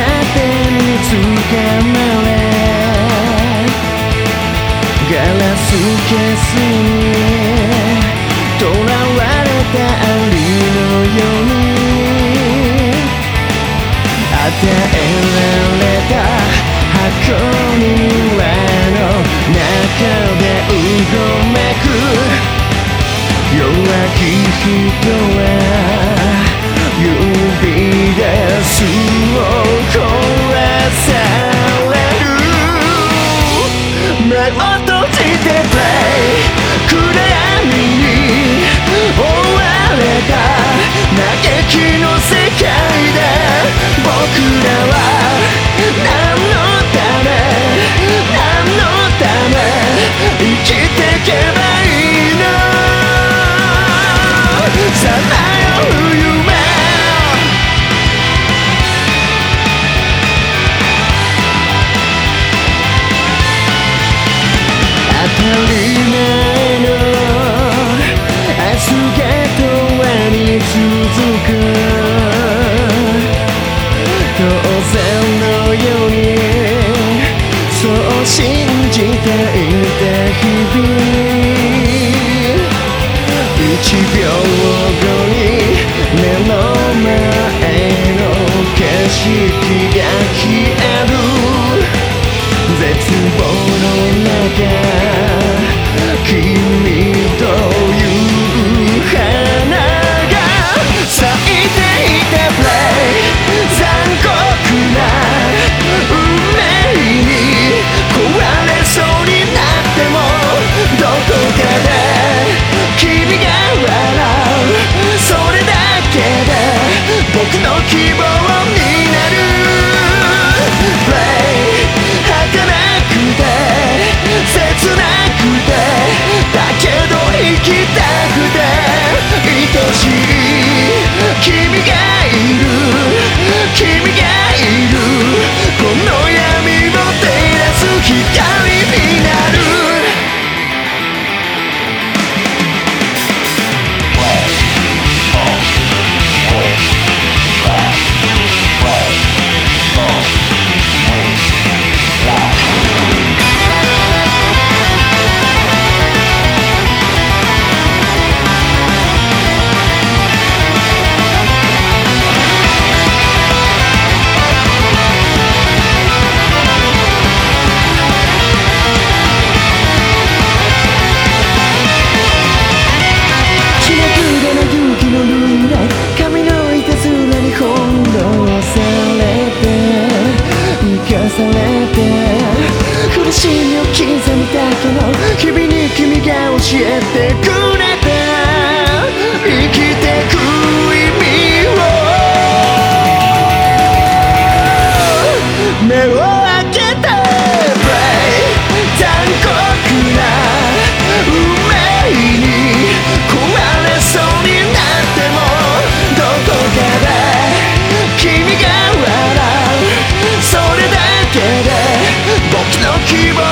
手につまれガラスケースにとらわれたアリのように与えられしていた日々1秒後に目の前の景色が消える絶望の中しい君えてくれた生きてく意味を。目を開けた残酷な運命に壊れそうになってもどこかで君が笑う。それだけで僕の希望。